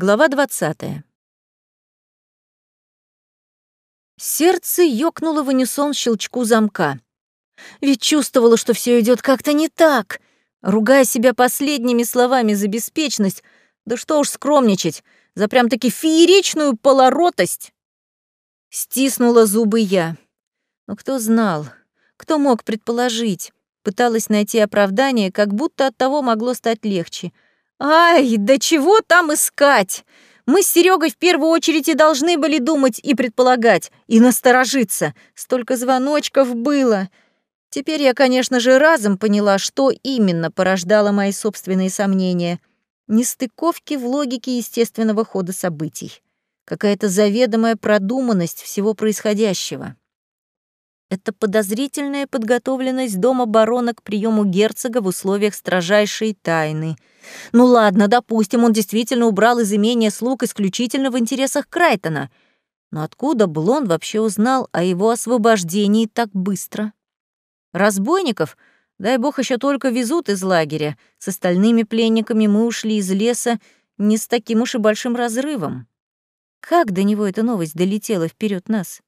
Глава 20. Сердце ёкнуло в унисон щелчку замка. Ведь чувствовала, что все идет как-то не так. Ругая себя последними словами за беспечность, да что уж скромничать, за прям-таки фееричную полоротость. Стиснула зубы я. Но кто знал, кто мог предположить? Пыталась найти оправдание, как будто от того могло стать легче — Ай, да чего там искать? Мы с Серегой в первую очередь и должны были думать и предполагать, и насторожиться. Столько звоночков было. Теперь я, конечно же, разом поняла, что именно порождало мои собственные сомнения. Нестыковки в логике естественного хода событий. Какая-то заведомая продуманность всего происходящего. Это подозрительная подготовленность дома барона к приему герцога в условиях строжайшей тайны. Ну ладно, допустим, он действительно убрал из имения слуг исключительно в интересах Крайтона. Но откуда Блон вообще узнал о его освобождении так быстро? Разбойников, дай бог, еще только везут из лагеря. С остальными пленниками мы ушли из леса не с таким уж и большим разрывом. Как до него эта новость долетела вперед нас?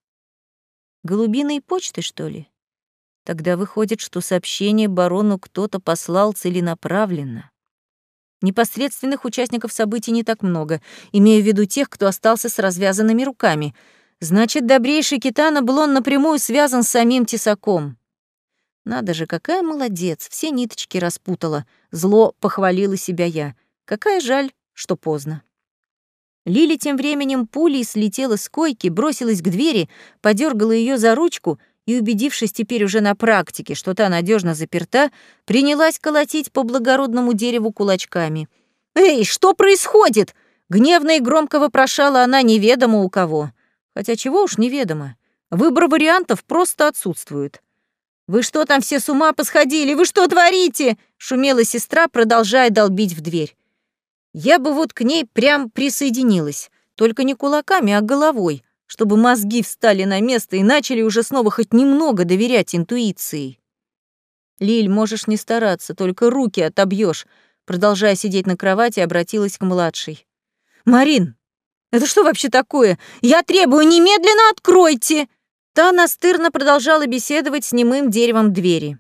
Голубиной почты, что ли? Тогда выходит, что сообщение барону кто-то послал целенаправленно. Непосредственных участников событий не так много, имея в виду тех, кто остался с развязанными руками. Значит, добрейший Китана был он напрямую связан с самим Тесаком. Надо же, какая молодец, все ниточки распутала. Зло похвалила себя я. Какая жаль, что поздно. Лили тем временем пулей слетела с койки, бросилась к двери, подергала ее за ручку и, убедившись теперь уже на практике, что та надежно заперта, принялась колотить по благородному дереву кулачками. «Эй, что происходит?» Гневно и громко вопрошала она неведомо у кого. Хотя чего уж неведомо. Выбор вариантов просто отсутствует. «Вы что там все с ума посходили? Вы что творите?» — шумела сестра, продолжая долбить в дверь. Я бы вот к ней прям присоединилась, только не кулаками, а головой, чтобы мозги встали на место и начали уже снова хоть немного доверять интуиции. Лиль, можешь не стараться, только руки отобьешь. Продолжая сидеть на кровати, обратилась к младшей. Марин, это что вообще такое? Я требую немедленно откройте. Та настырно продолжала беседовать с немым деревом двери.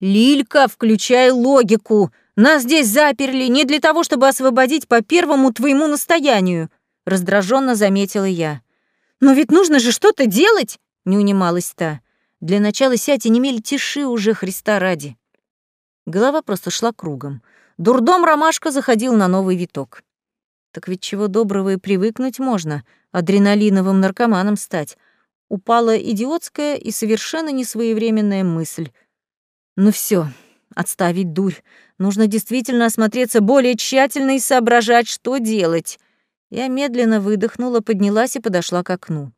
Лилька, включай логику. Нас здесь заперли не для того, чтобы освободить по первому твоему настоянию, раздраженно заметила я. Но ведь нужно же что-то делать, не унималась та. Для начала сядь и не мель тиши уже, Христа ради. Голова просто шла кругом. Дурдом ромашка заходил на новый виток. Так ведь чего доброго и привыкнуть можно, адреналиновым наркоманом стать. Упала идиотская и совершенно несвоевременная мысль. Ну все, отставить дурь. Нужно действительно осмотреться более тщательно и соображать, что делать. Я медленно выдохнула, поднялась и подошла к окну.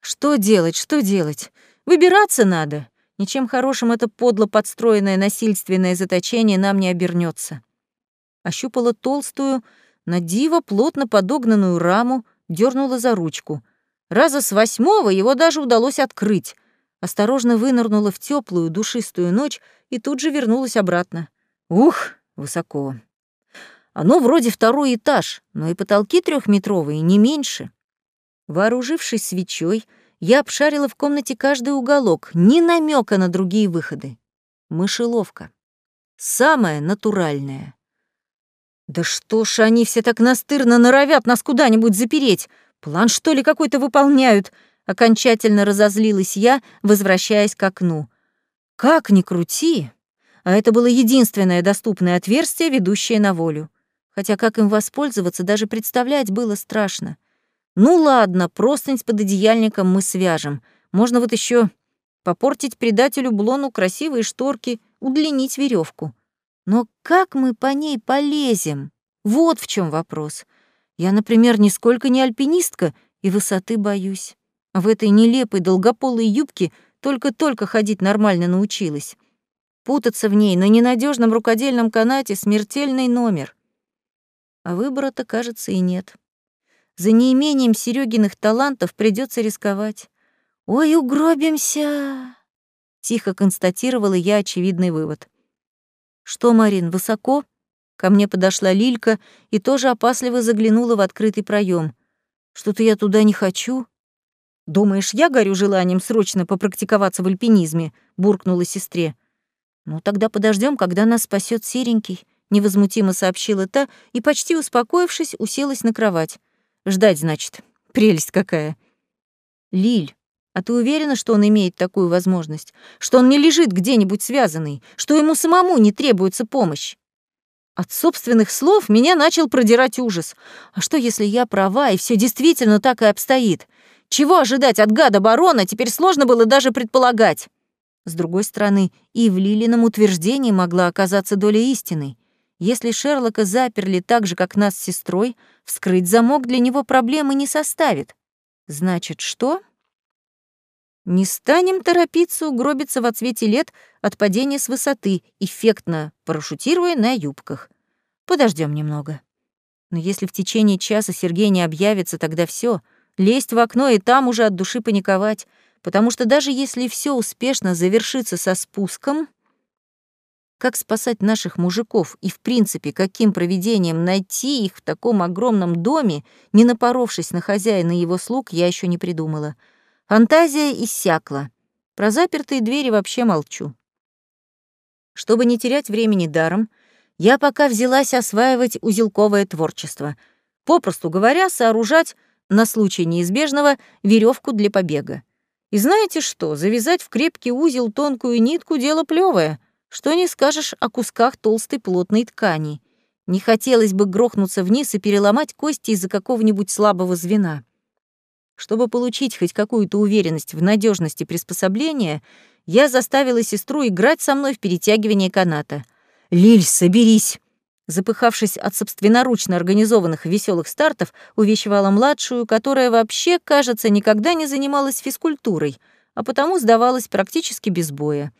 Что делать, что делать? Выбираться надо. Ничем хорошим это подло подстроенное насильственное заточение нам не обернется. Ощупала толстую, на диво плотно подогнанную раму, дернула за ручку. Раза с восьмого его даже удалось открыть. Осторожно вынырнула в теплую, душистую ночь и тут же вернулась обратно. Ух, высоко. Оно вроде второй этаж, но и потолки трехметровые, не меньше. Вооружившись свечой, я обшарила в комнате каждый уголок, ни намека на другие выходы. Мышеловка. Самая натуральная. Да что ж они все так настырно норовят нас куда-нибудь запереть? План, что ли, какой-то выполняют? Окончательно разозлилась я, возвращаясь к окну. Как ни крути, а это было единственное доступное отверстие, ведущее на волю. Хотя как им воспользоваться, даже представлять было страшно. Ну ладно, простынь с пододеяльником мы свяжем. Можно вот еще попортить предателю Блону красивые шторки, удлинить веревку. Но как мы по ней полезем? Вот в чем вопрос. Я, например, нисколько не альпинистка и высоты боюсь. В этой нелепой долгополой юбке только-только ходить нормально научилась. Путаться в ней на ненадежном рукодельном канате — смертельный номер. А выбора-то, кажется, и нет. За неимением Серёгиных талантов придется рисковать. «Ой, угробимся!» — тихо констатировала я очевидный вывод. «Что, Марин, высоко?» Ко мне подошла Лилька и тоже опасливо заглянула в открытый проем. Что-то я туда не хочу. Думаешь, я горю желанием срочно попрактиковаться в альпинизме? буркнула сестре. Ну тогда подождем, когда нас спасет серенький, невозмутимо сообщила та и почти успокоившись, уселась на кровать. Ждать, значит. Прелесть какая. Лиль, а ты уверена, что он имеет такую возможность? Что он не лежит где-нибудь связанный? Что ему самому не требуется помощь? От собственных слов меня начал продирать ужас. А что, если я права, и все действительно так и обстоит? Чего ожидать от гада барона, теперь сложно было даже предполагать. С другой стороны, и в Лилином утверждении могла оказаться доля истины. Если Шерлока заперли так же, как нас с сестрой, вскрыть замок для него проблемы не составит. Значит, что? Не станем торопиться угробиться во цвете лет от падения с высоты, эффектно парашютируя на юбках. Подождем немного. Но если в течение часа Сергей не объявится, тогда все, лезть в окно и там уже от души паниковать, потому что даже если все успешно завершится со спуском, как спасать наших мужиков и, в принципе, каким проведением найти их в таком огромном доме, не напоровшись на хозяина и его слуг, я еще не придумала — Фантазия иссякла. Про запертые двери вообще молчу. Чтобы не терять времени даром, я пока взялась осваивать узелковое творчество. Попросту говоря, сооружать, на случай неизбежного, веревку для побега. И знаете что, завязать в крепкий узел тонкую нитку — дело плевое. Что не скажешь о кусках толстой плотной ткани. Не хотелось бы грохнуться вниз и переломать кости из-за какого-нибудь слабого звена. Чтобы получить хоть какую-то уверенность в надежности приспособления, я заставила сестру играть со мной в перетягивание каната. «Лиль, соберись!» Запыхавшись от собственноручно организованных веселых стартов, увещевала младшую, которая вообще, кажется, никогда не занималась физкультурой, а потому сдавалась практически без боя.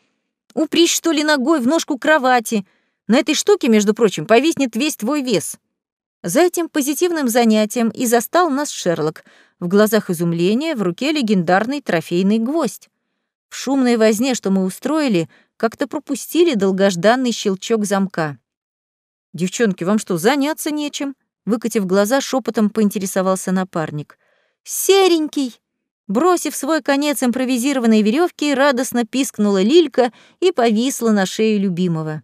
«Упрись, что ли, ногой в ножку кровати! На этой штуке, между прочим, повиснет весь твой вес!» За этим позитивным занятием и застал нас Шерлок, в глазах изумление, в руке легендарный трофейный гвоздь. В шумной возне, что мы устроили, как-то пропустили долгожданный щелчок замка. «Девчонки, вам что, заняться нечем?» Выкатив глаза, шепотом поинтересовался напарник. «Серенький!» Бросив свой конец импровизированной веревки, радостно пискнула Лилька и повисла на шее любимого.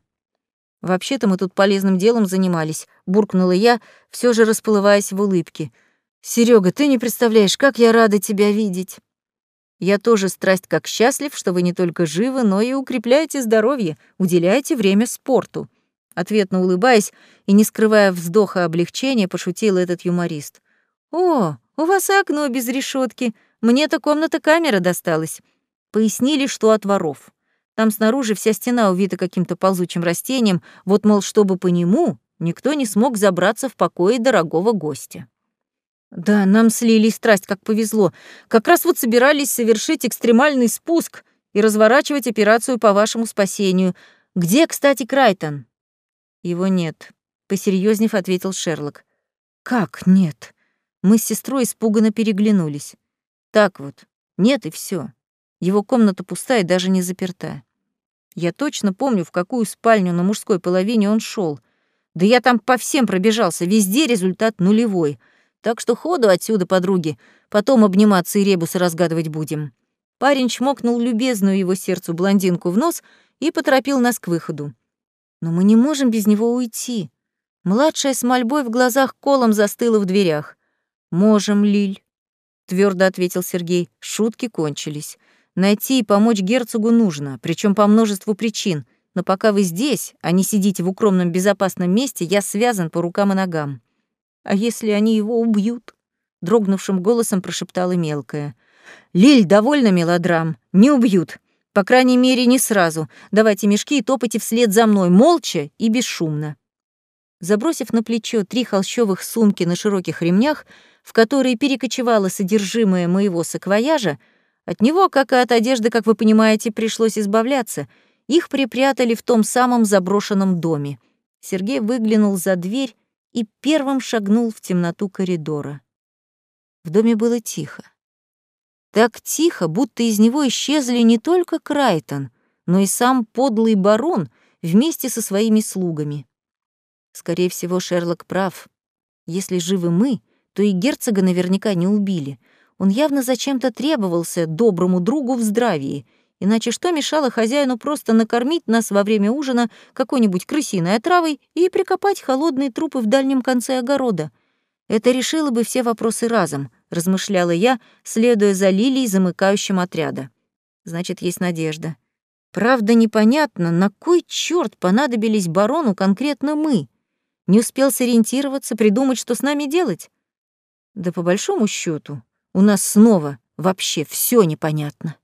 «Вообще-то мы тут полезным делом занимались», — буркнула я, все же расплываясь в улыбке. Серега, ты не представляешь, как я рада тебя видеть. Я тоже страсть как счастлив, что вы не только живы, но и укрепляете здоровье, уделяете время спорту. Ответно улыбаясь и не скрывая вздоха облегчения, пошутил этот юморист. О, у вас окно без решетки. Мне-то комната-камера досталась. Пояснили, что от воров. Там снаружи вся стена увита каким-то ползучим растением, вот, мол, чтобы по нему никто не смог забраться в покое дорогого гостя. Да, нам слились страсть, как повезло. Как раз вот собирались совершить экстремальный спуск и разворачивать операцию по вашему спасению. Где, кстати, Крайтон? Его нет, посерьезнев ответил Шерлок. Как нет? Мы с сестрой испуганно переглянулись. Так вот, нет и все. Его комната пустая и даже не заперта. Я точно помню, в какую спальню на мужской половине он шел. Да я там по всем пробежался, везде результат нулевой — так что ходу отсюда, подруги, потом обниматься и ребусы разгадывать будем». Парень чмокнул любезную его сердцу блондинку в нос и поторопил нас к выходу. «Но мы не можем без него уйти». Младшая с мольбой в глазах колом застыла в дверях. «Можем, Лиль», — твердо ответил Сергей. Шутки кончились. Найти и помочь герцогу нужно, причем по множеству причин. Но пока вы здесь, а не сидите в укромном безопасном месте, я связан по рукам и ногам. А если они его убьют? Дрогнувшим голосом прошептала мелкая. Лиль, довольно мелодрам. Не убьют. По крайней мере, не сразу. Давайте мешки и топайте вслед за мной, молча и бесшумно. Забросив на плечо три холщовых сумки на широких ремнях, в которые перекочевало содержимое моего саквояжа, от него, как и от одежды, как вы понимаете, пришлось избавляться. Их припрятали в том самом заброшенном доме. Сергей выглянул за дверь и первым шагнул в темноту коридора. В доме было тихо. Так тихо, будто из него исчезли не только Крайтон, но и сам подлый барон вместе со своими слугами. Скорее всего, Шерлок прав. Если живы мы, то и герцога наверняка не убили. Он явно зачем-то требовался доброму другу в здравии, иначе что мешало хозяину просто накормить нас во время ужина какой-нибудь крысиной отравой и прикопать холодные трупы в дальнем конце огорода? Это решило бы все вопросы разом, размышляла я, следуя за Лилией, замыкающим отряда. Значит, есть надежда. Правда, непонятно, на кой черт понадобились барону конкретно мы? Не успел сориентироваться, придумать, что с нами делать? Да по большому счету у нас снова вообще все непонятно.